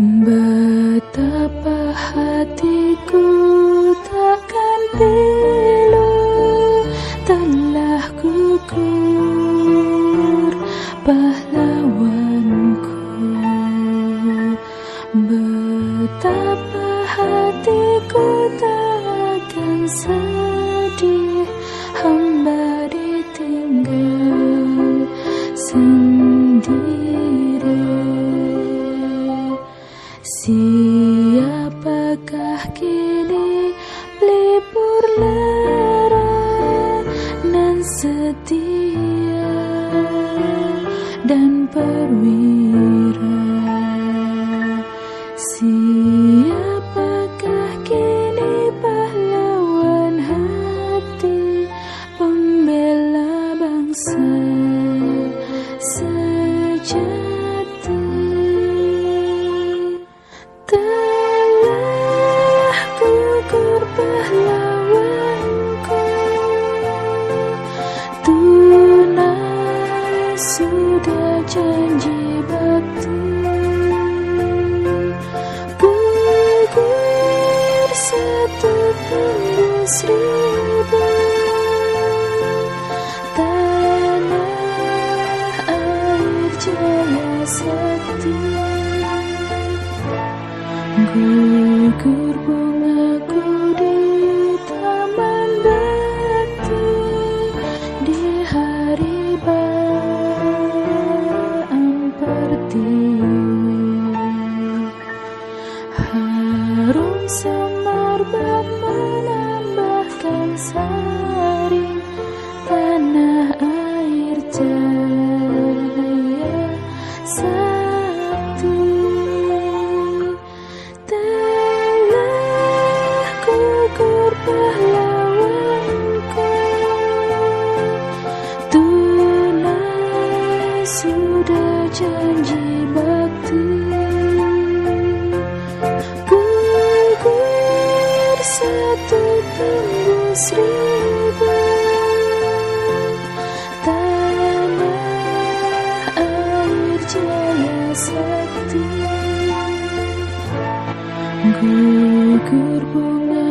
Betapa hatiku takkan pilu Telah gugur pahlawanku. Betapa hatiku takkan sedih setia dan perwira. Siapakah janji bakti gugur satu tembus ribu tanah air jaya sakti Gugur bungaku Semerbak menambahkan saring Tanah air cahaya sakti telah gugur pahlawanku. Tunai sudah janji satu tembus ribu. Tanah air jaya sakti Gugur bunga